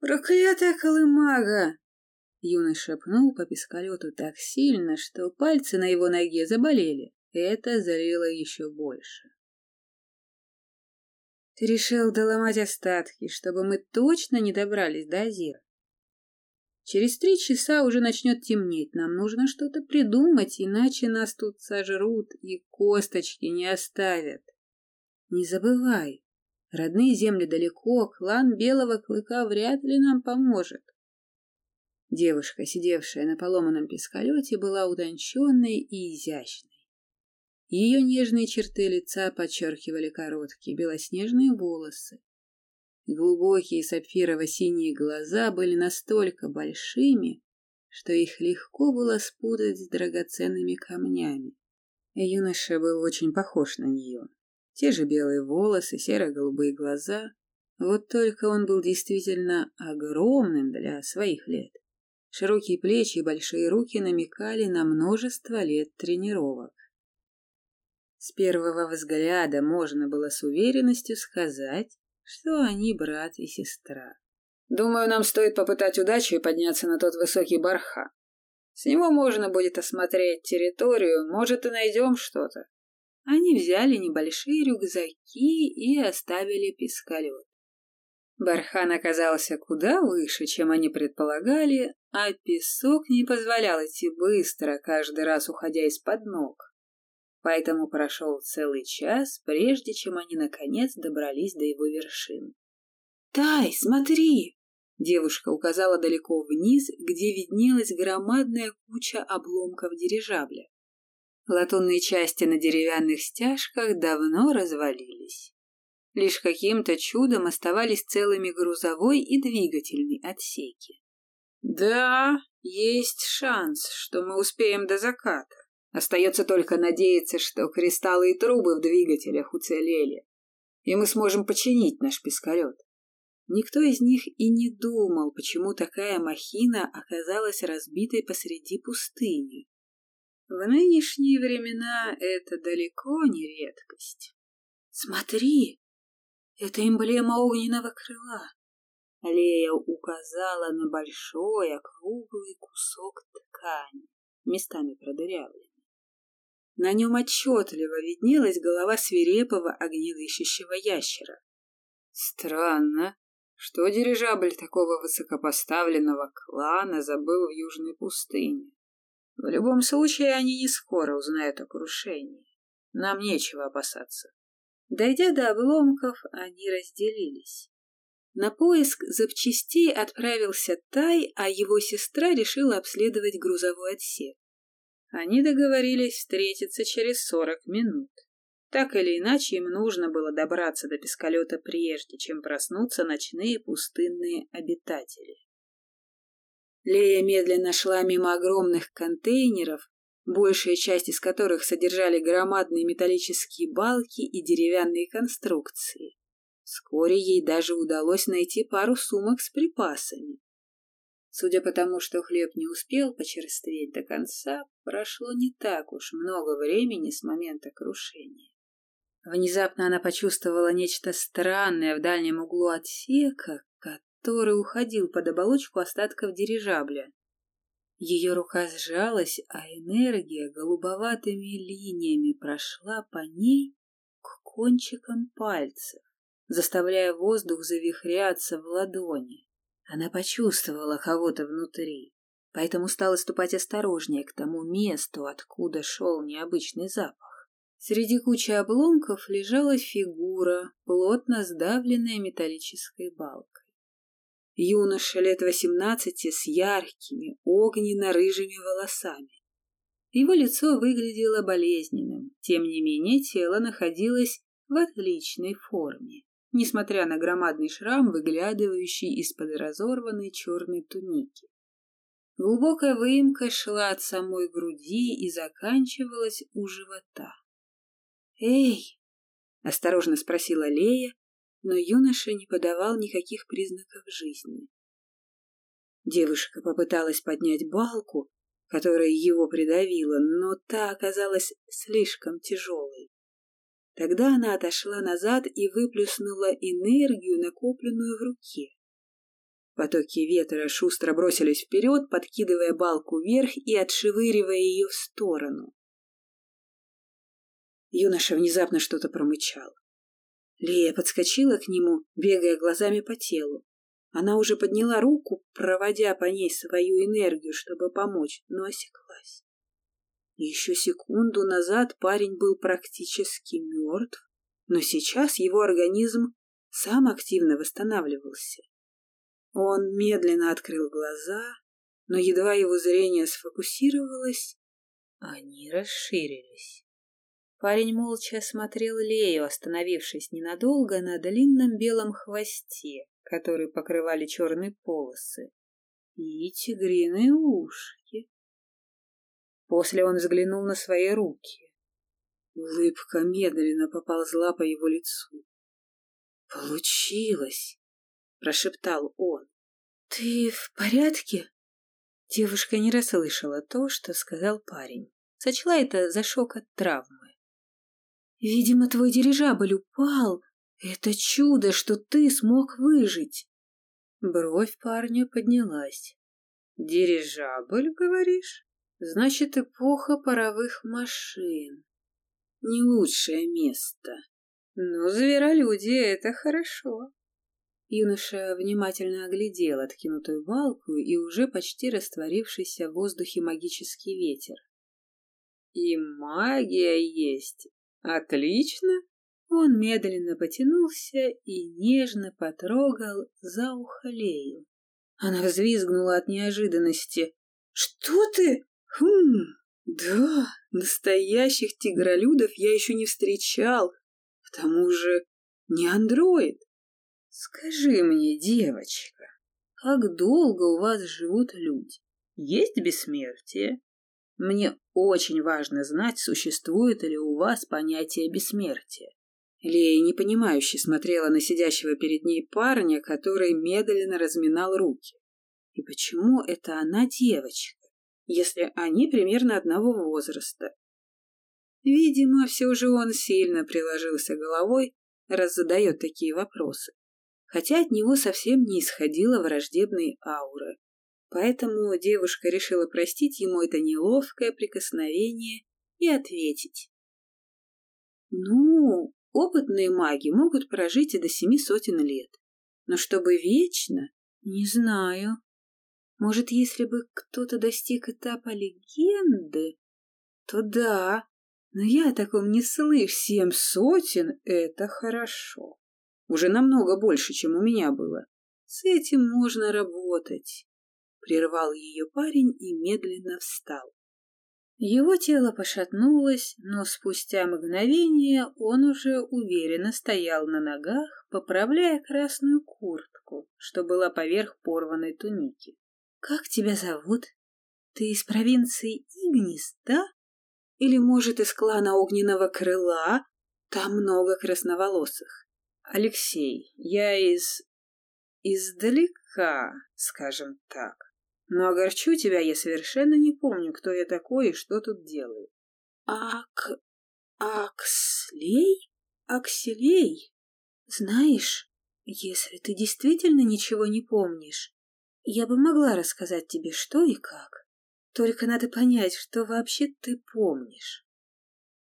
«Проклятая колымага!» Юноша пнул по пескалету так сильно, что пальцы на его ноге заболели. Это залило еще больше. Ты решил доломать остатки, чтобы мы точно не добрались до Азира. Через три часа уже начнет темнеть. Нам нужно что-то придумать, иначе нас тут сожрут и косточки не оставят. Не забывай, родные земли далеко, клан Белого Клыка вряд ли нам поможет. Девушка, сидевшая на поломанном пескалете, была утонченной и изящной. Ее нежные черты лица подчеркивали короткие белоснежные волосы. Глубокие сапфирово-синие глаза были настолько большими, что их легко было спутать с драгоценными камнями. Юноша был очень похож на нее. Те же белые волосы, серо-голубые глаза. Вот только он был действительно огромным для своих лет. Широкие плечи и большие руки намекали на множество лет тренировок. С первого взгляда можно было с уверенностью сказать, что они брат и сестра. Думаю, нам стоит попытать удачу и подняться на тот высокий барха. С него можно будет осмотреть территорию, может, и найдем что-то. Они взяли небольшие рюкзаки и оставили пескалет. Бархан оказался куда выше, чем они предполагали, а песок не позволял идти быстро, каждый раз уходя из-под ног поэтому прошел целый час, прежде чем они наконец добрались до его вершины. «Тай, смотри!» Девушка указала далеко вниз, где виднелась громадная куча обломков дирижабля. Латунные части на деревянных стяжках давно развалились. Лишь каким-то чудом оставались целыми грузовой и двигательный отсеки. «Да, есть шанс, что мы успеем до заката», Остается только надеяться, что кристаллы и трубы в двигателях уцелели, и мы сможем починить наш пескалет. Никто из них и не думал, почему такая махина оказалась разбитой посреди пустыни. В нынешние времена это далеко не редкость. Смотри, это эмблема огненного крыла. Лея указала на большой округлый кусок ткани, местами продырявленный. На нем отчетливо виднелась голова свирепого огнедышащего ящера. Странно, что дирижабль такого высокопоставленного клана забыл в южной пустыне. В любом случае, они не скоро узнают о крушении. Нам нечего опасаться. Дойдя до обломков, они разделились. На поиск запчастей отправился Тай, а его сестра решила обследовать грузовой отсек. Они договорились встретиться через сорок минут. Так или иначе, им нужно было добраться до пескалета прежде, чем проснутся ночные пустынные обитатели. Лея медленно шла мимо огромных контейнеров, большая часть из которых содержали громадные металлические балки и деревянные конструкции. Вскоре ей даже удалось найти пару сумок с припасами. Судя по тому, что хлеб не успел почерстветь до конца, прошло не так уж много времени с момента крушения. Внезапно она почувствовала нечто странное в дальнем углу отсека, который уходил под оболочку остатков дирижабля. Ее рука сжалась, а энергия голубоватыми линиями прошла по ней к кончикам пальцев, заставляя воздух завихряться в ладони. Она почувствовала кого-то внутри, поэтому стала ступать осторожнее к тому месту, откуда шел необычный запах. Среди кучи обломков лежала фигура, плотно сдавленная металлической балкой. Юноша лет восемнадцати с яркими, огненно-рыжими волосами. Его лицо выглядело болезненным, тем не менее тело находилось в отличной форме несмотря на громадный шрам, выглядывающий из-под разорванной черной туники. Глубокая выемка шла от самой груди и заканчивалась у живота. «Эй!» — осторожно спросила Лея, но юноша не подавал никаких признаков жизни. Девушка попыталась поднять балку, которая его придавила, но та оказалась слишком тяжелой. Тогда она отошла назад и выплюснула энергию, накопленную в руке. Потоки ветра шустро бросились вперед, подкидывая балку вверх и отшвыривая ее в сторону. Юноша внезапно что-то промычал. Лея подскочила к нему, бегая глазами по телу. Она уже подняла руку, проводя по ней свою энергию, чтобы помочь, но осеклась. Еще секунду назад парень был практически мертв, но сейчас его организм сам активно восстанавливался. Он медленно открыл глаза, но едва его зрение сфокусировалось, они расширились. Парень молча осмотрел Лею, остановившись ненадолго на длинном белом хвосте, который покрывали черные полосы, и тигриные ушки. После он взглянул на свои руки. Улыбка медленно поползла по его лицу. «Получилось!» — прошептал он. «Ты в порядке?» Девушка не расслышала то, что сказал парень. Сочла это за шок от травмы. «Видимо, твой дирижабль упал. Это чудо, что ты смог выжить!» Бровь парня поднялась. «Дирижабль, говоришь? Значит, эпоха паровых машин. Не лучшее место. Ну, зверолюди — это хорошо. Юноша внимательно оглядел откинутую балку и уже почти растворившийся в воздухе магический ветер. «И магия есть. Отлично!» Он медленно потянулся и нежно потрогал за ухо Лею. Она взвизгнула от неожиданности. «Что ты? Хм, да, настоящих тигролюдов я еще не встречал. К тому же не андроид. Скажи мне, девочка, как долго у вас живут люди? Есть бессмертие? Мне очень важно знать, существует ли у вас понятие бессмертия. Лея непонимающе смотрела на сидящего перед ней парня, который медленно разминал руки. И почему это она девочка, если они примерно одного возраста? Видимо, все же он сильно приложился головой, раз задает такие вопросы хотя от него совсем не исходила враждебной ауры. Поэтому девушка решила простить ему это неловкое прикосновение и ответить. «Ну, опытные маги могут прожить и до семи сотен лет. Но чтобы вечно, не знаю. Может, если бы кто-то достиг этапа легенды, то да, но я о таком не слышу. Семь сотен — это хорошо. Уже намного больше, чем у меня было. С этим можно работать. Прервал ее парень и медленно встал. Его тело пошатнулось, но спустя мгновение он уже уверенно стоял на ногах, поправляя красную куртку, что была поверх порванной туники. «Как тебя зовут? Ты из провинции Игнис, да? Или, может, из клана Огненного Крыла? Там много красноволосых. Алексей, я из... издалека, скажем так. Но огорчу тебя, я совершенно не помню, кто я такой и что тут делаю. Ак... Акслей? Акселей? Знаешь, если ты действительно ничего не помнишь, я бы могла рассказать тебе, что и как. Только надо понять, что вообще ты помнишь.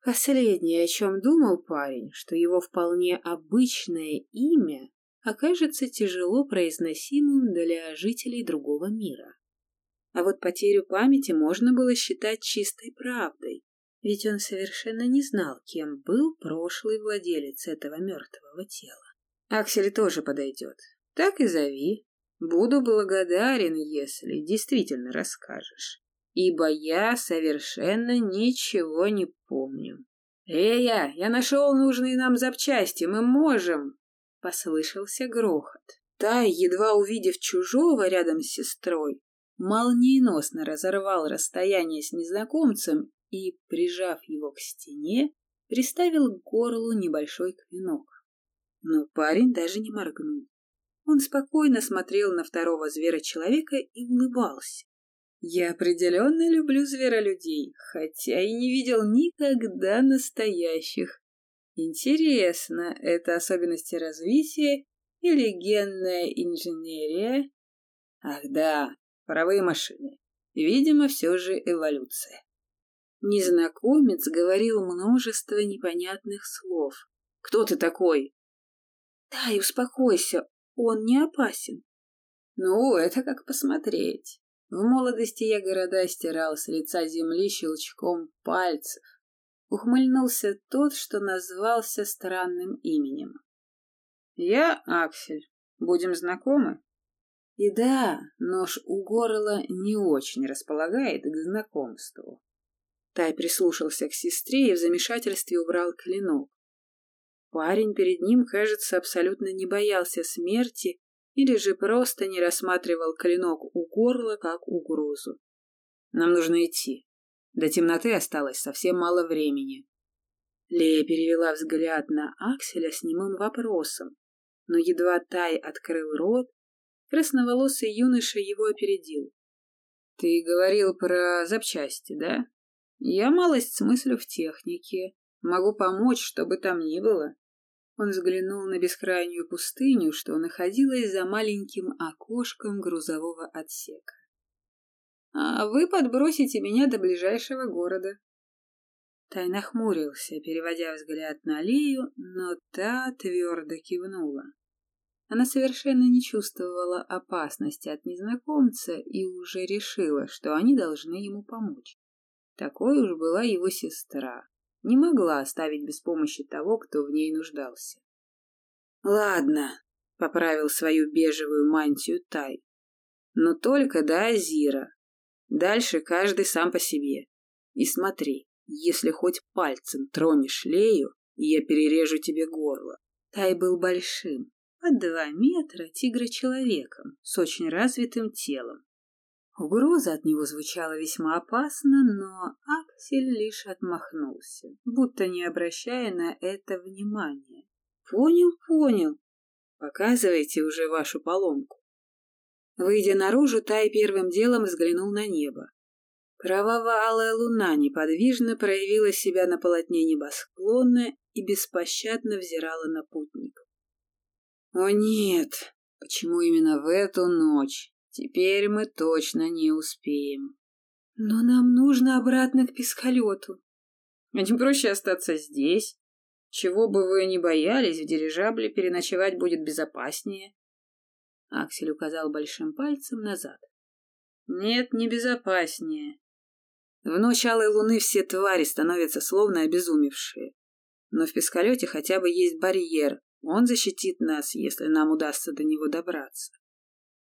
Последнее, о чем думал парень, что его вполне обычное имя окажется тяжело произносимым для жителей другого мира. А вот потерю памяти можно было считать чистой правдой, ведь он совершенно не знал, кем был прошлый владелец этого мертвого тела. Аксель тоже подойдет. Так и зови. Буду благодарен, если действительно расскажешь ибо я совершенно ничего не помню. «Эя, я нашел нужные нам запчасти, мы можем!» — послышался грохот. Тай, едва увидев чужого рядом с сестрой, молниеносно разорвал расстояние с незнакомцем и, прижав его к стене, приставил к горлу небольшой клинок. Но парень даже не моргнул. Он спокойно смотрел на второго звера-человека и улыбался. Я определенно люблю зверолюдей, хотя и не видел никогда настоящих. Интересно, это особенности развития или генная инженерия, Ах да, паровые машины. Видимо, все же эволюция. Незнакомец говорил множество непонятных слов. «Кто ты такой?» «Дай, успокойся, он не опасен». «Ну, это как посмотреть. В молодости я города стирал с лица земли щелчком пальцев. Ухмыльнулся тот, что назвался странным именем. «Я Аксель. Будем знакомы?» И да, нож у горла не очень располагает к знакомству. Тай прислушался к сестре и в замешательстве убрал клинок. Парень перед ним, кажется, абсолютно не боялся смерти или же просто не рассматривал клинок у горла как угрозу. «Нам нужно идти. До темноты осталось совсем мало времени». Лея перевела взгляд на Акселя с немым вопросом, но едва Тай открыл рот, красноволосый юноша его опередил. «Ты говорил про запчасти, да?» Я малость смыслю в технике. Могу помочь, чтобы там ни было. Он взглянул на бескрайнюю пустыню, что находилась за маленьким окошком грузового отсека. А вы подбросите меня до ближайшего города. Тай нахмурился, переводя взгляд на Лию, но та твердо кивнула. Она совершенно не чувствовала опасности от незнакомца и уже решила, что они должны ему помочь. Такой уж была его сестра. Не могла оставить без помощи того, кто в ней нуждался. «Ладно», — поправил свою бежевую мантию Тай. «Но только до Азира. Дальше каждый сам по себе. И смотри, если хоть пальцем тронешь Лею, я перережу тебе горло». Тай был большим, под два метра тигра-человеком, с очень развитым телом. Угроза от него звучала весьма опасно, но Аксель лишь отмахнулся, будто не обращая на это внимания. «Понял, понял. Показывайте уже вашу поломку». Выйдя наружу, Тай первым делом взглянул на небо. Кроваво-алая луна неподвижно проявила себя на полотне небосклона и беспощадно взирала на путников. «О нет! Почему именно в эту ночь?» Теперь мы точно не успеем. Но нам нужно обратно к пескалету. А не проще остаться здесь? Чего бы вы ни боялись, в дирижабле переночевать будет безопаснее. Аксель указал большим пальцем назад. Нет, не безопаснее. В ночь алой луны все твари становятся словно обезумевшие. Но в пескалете хотя бы есть барьер. Он защитит нас, если нам удастся до него добраться.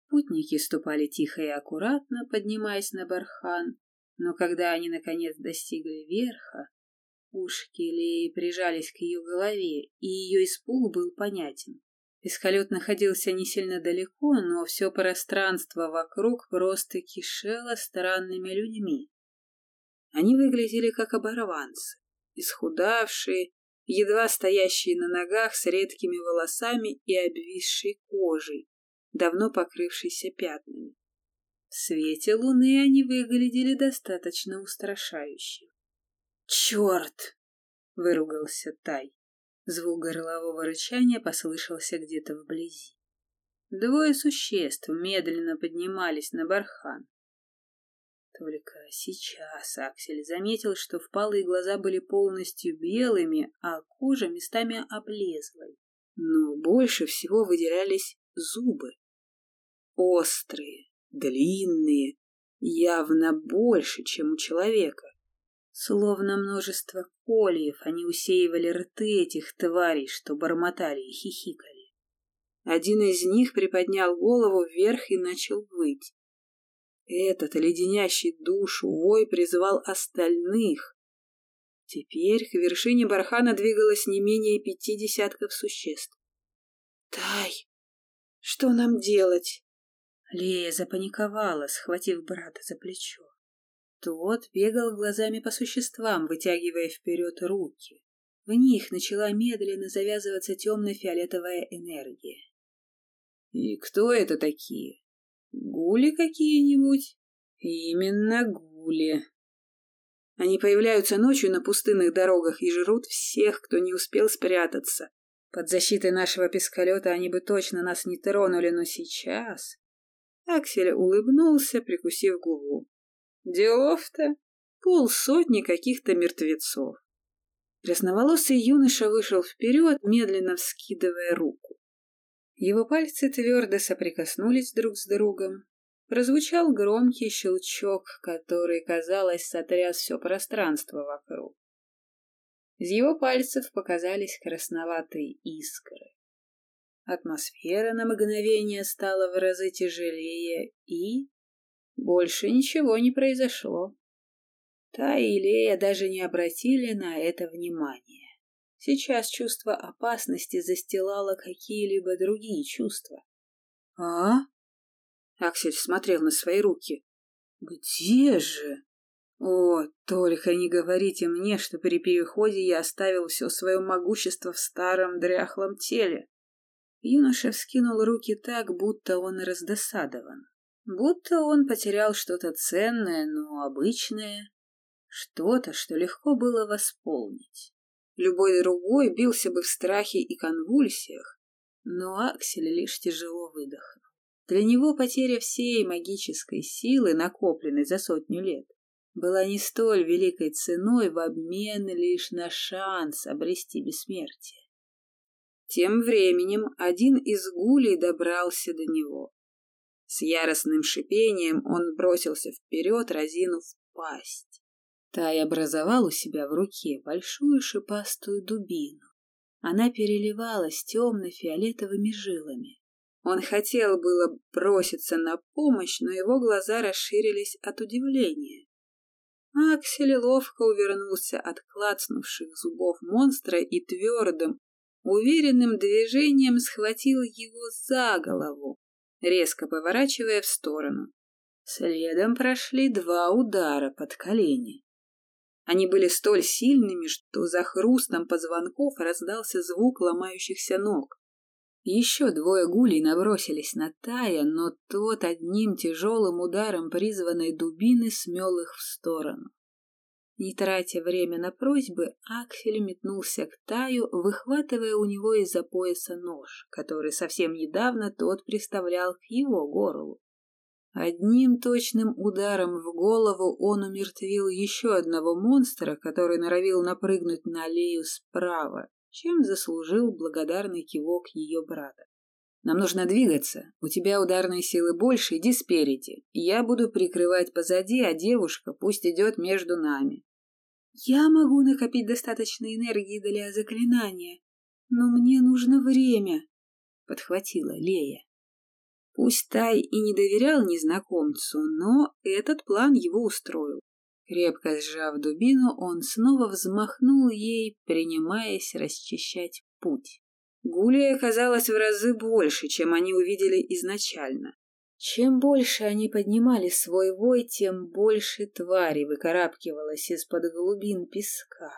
Путники ступали тихо и аккуратно, поднимаясь на бархан, но когда они наконец достигли верха, ушки Леи прижались к ее голове, и ее испуг был понятен. Пескалет находился не сильно далеко, но все пространство вокруг просто кишело странными людьми. Они выглядели как оборванцы, исхудавшие, едва стоящие на ногах с редкими волосами и обвисшей кожей, давно покрывшийся пятнами. В свете луны они выглядели достаточно устрашающе. «Черт!» — выругался Тай. Звук горлового рычания послышался где-то вблизи. Двое существ медленно поднимались на бархан. Только сейчас Аксель заметил, что впалые глаза были полностью белыми, а кожа местами облезлой. Но больше всего выделялись зубы. Острые, длинные, явно больше, чем у человека. Словно множество кольев они усеивали рты этих тварей, что бормотали и хихикали. Один из них приподнял голову вверх и начал выть. Этот леденящий душу вой призвал остальных. Теперь к вершине бархана двигалось не менее пяти десятков существ. «Тай, что нам делать?» Лея запаниковала, схватив брата за плечо. Тот бегал глазами по существам, вытягивая вперед руки. В них начала медленно завязываться темно-фиолетовая энергия. «И кто это такие? Гули какие-нибудь?» «Именно гули», они появляются ночью на пустынных дорогах и жрут всех, кто не успел спрятаться. Под защитой нашего пескалета они бы точно нас не тронули, но сейчас... Аксель улыбнулся, прикусив губу. Делов-то полсотни каких-то мертвецов. Красноволосый юноша вышел вперед, медленно вскидывая руку. Его пальцы твердо соприкоснулись друг с другом. Прозвучал громкий щелчок, который, казалось, сотряс все пространство вокруг. Из его пальцев показались красноватые искры. Атмосфера на мгновение стала в разы тяжелее, и... Больше ничего не произошло. Та и Лея даже не обратили на это внимания. Сейчас чувство опасности застилало какие-либо другие чувства. «А?» Аксель смотрел на свои руки. «Где же?» «О, только не говорите мне, что при переходе я оставил все свое могущество в старом дряхлом теле». Юноша вскинул руки так, будто он раздосадован. Будто он потерял что-то ценное, но обычное. Что-то, что легко было восполнить. Любой другой бился бы в страхе и конвульсиях, но Аксель лишь тяжело выдохнул. Для него потеря всей магической силы, накопленной за сотню лет, была не столь великой ценой в обмен лишь на шанс обрести бессмертие. Тем временем один из гулей добрался до него. С яростным шипением он бросился вперед, разинув пасть. Тай образовал у себя в руке большую шипастую дубину. Она переливалась темно-фиолетовыми жилами. Он хотел было броситься на помощь, но его глаза расширились от удивления. Аксель ловко увернулся от клацнувших зубов монстра и твердым, уверенным движением схватил его за голову, резко поворачивая в сторону. Следом прошли два удара под колени. Они были столь сильными, что за хрустом позвонков раздался звук ломающихся ног. Еще двое гулей набросились на Тая, но тот одним тяжелым ударом призванной дубины смел их в сторону. Не тратя время на просьбы, Аксель метнулся к Таю, выхватывая у него из-за пояса нож, который совсем недавно тот приставлял к его горлу. Одним точным ударом в голову он умертвил еще одного монстра, который норовил напрыгнуть на аллею справа, чем заслужил благодарный кивок ее брата. «Нам нужно двигаться. У тебя ударной силы больше, иди спереди. Я буду прикрывать позади, а девушка пусть идет между нами». «Я могу накопить достаточно энергии для заклинания, но мне нужно время», — подхватила Лея. Пусть Тай и не доверял незнакомцу, но этот план его устроил. Крепко сжав дубину, он снова взмахнул ей, принимаясь расчищать путь. Гулей оказалось в разы больше, чем они увидели изначально. Чем больше они поднимали свой вой, тем больше твари выкарабкивалось из-под глубин песка.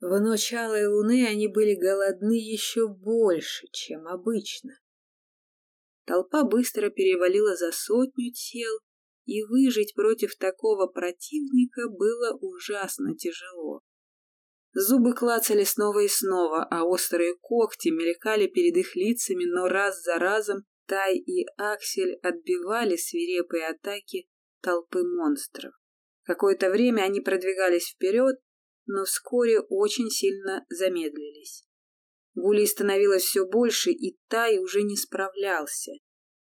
В ночь алой луны они были голодны еще больше, чем обычно. Толпа быстро перевалила за сотню тел, и выжить против такого противника было ужасно тяжело. Зубы клацали снова и снова, а острые когти мелькали перед их лицами, но раз за разом Тай и Аксель отбивали свирепые атаки толпы монстров. Какое-то время они продвигались вперед, но вскоре очень сильно замедлились. Гулей становилось все больше, и Тай уже не справлялся.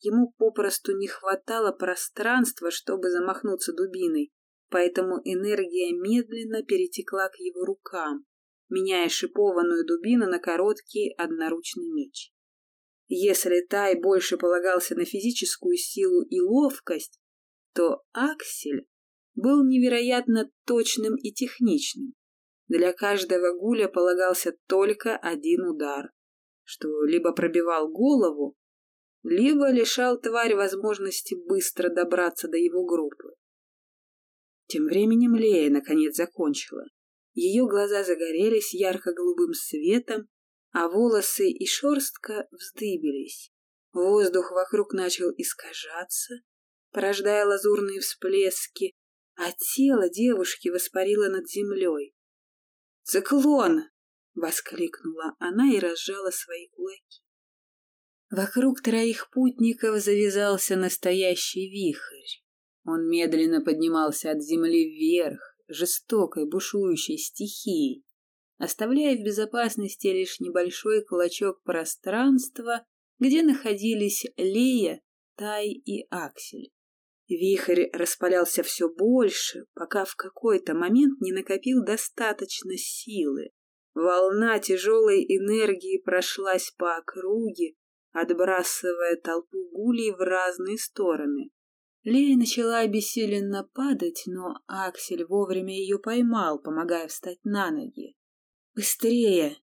Ему попросту не хватало пространства, чтобы замахнуться дубиной, поэтому энергия медленно перетекла к его рукам, меняя шипованную дубину на короткий одноручный меч. Если Тай больше полагался на физическую силу и ловкость, то Аксель был невероятно точным и техничным. Для каждого гуля полагался только один удар, что либо пробивал голову, либо лишал тварь возможности быстро добраться до его группы. Тем временем Лея наконец закончила. Ее глаза загорелись ярко-голубым светом, а волосы и шерстка вздыбились. Воздух вокруг начал искажаться, порождая лазурные всплески, а тело девушки воспарило над землей. «Циклон!» — воскликнула она и разжала свои кулаки. Вокруг троих путников завязался настоящий вихрь. Он медленно поднимался от земли вверх, жестокой бушующей стихией, оставляя в безопасности лишь небольшой клочок пространства, где находились Лея, Тай и Аксель. Вихрь распалялся все больше, пока в какой-то момент не накопил достаточно силы. Волна тяжелой энергии прошлась по округе, отбрасывая толпу гулей в разные стороны. Лея начала обессиленно падать, но Аксель вовремя ее поймал, помогая встать на ноги. «Быстрее!»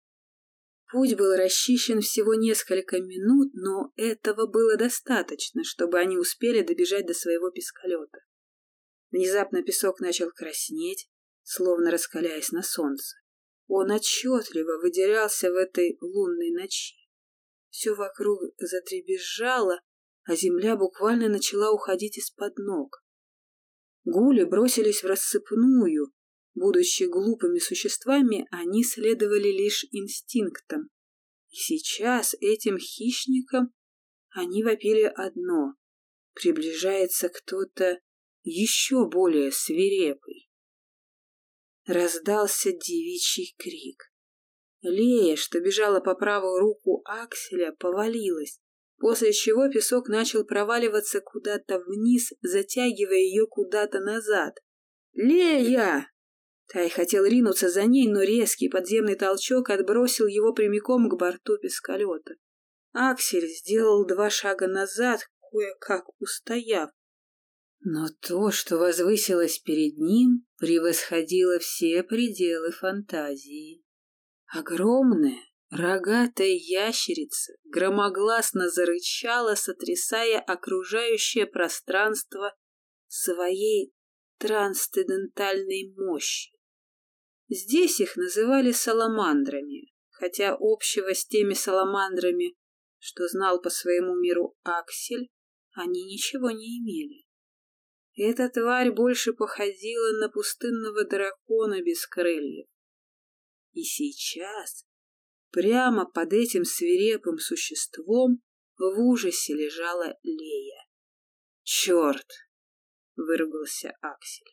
Путь был расчищен всего несколько минут, но этого было достаточно, чтобы они успели добежать до своего пескалета. Внезапно песок начал краснеть, словно раскаляясь на солнце. Он отчетливо выделялся в этой лунной ночи. Все вокруг затребезжало, а земля буквально начала уходить из-под ног. Гули бросились в рассыпную, Будучи глупыми существами, они следовали лишь инстинктам. И сейчас этим хищникам они вопили одно — приближается кто-то еще более свирепый. Раздался девичий крик. Лея, что бежала по правую руку Акселя, повалилась, после чего песок начал проваливаться куда-то вниз, затягивая ее куда-то назад. «Лея!» Тай хотел ринуться за ней, но резкий подземный толчок отбросил его прямиком к борту пескалета. Аксель сделал два шага назад, кое-как устояв. Но то, что возвысилось перед ним, превосходило все пределы фантазии. Огромная, рогатая ящерица громогласно зарычала, сотрясая окружающее пространство своей трансцендентальной мощи. Здесь их называли саламандрами, хотя общего с теми саламандрами, что знал по своему миру Аксель, они ничего не имели. Эта тварь больше походила на пустынного дракона без крыльев. И сейчас, прямо под этим свирепым существом, в ужасе лежала Лея. «Черт!» — выругался Аксель.